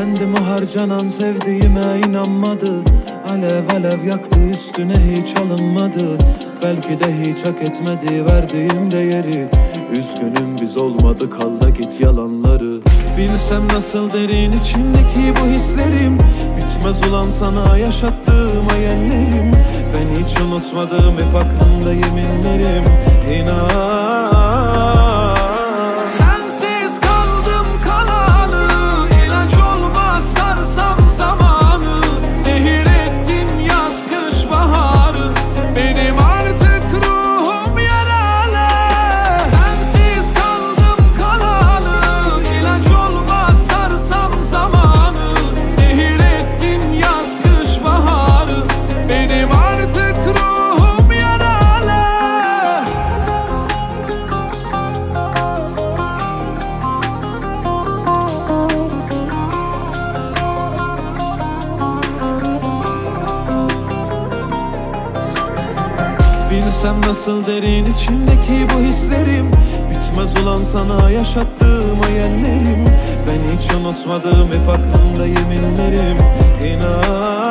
Ömrümü harcanan sevdiğime inanmadı. Alev alev yaktı üstüne hiç alınmadı. Belki de hiç hak etmedi verdiğim değeri. Üzgünüm biz olmadık al da git yalanları. Bilsem nasıl derin içimdeki bu hislerim. Bitmez ulan sana yaşattığım hayallerim. Ben hiç unutmadım hep aklımda yeminlerim. İnan Bilsem nasıl derin içimdeki bu hislerim. Bitmez ulan sana yaşattığım hayallerim. Ben hiç unutmadım hep aklımda yeminlerim. İnan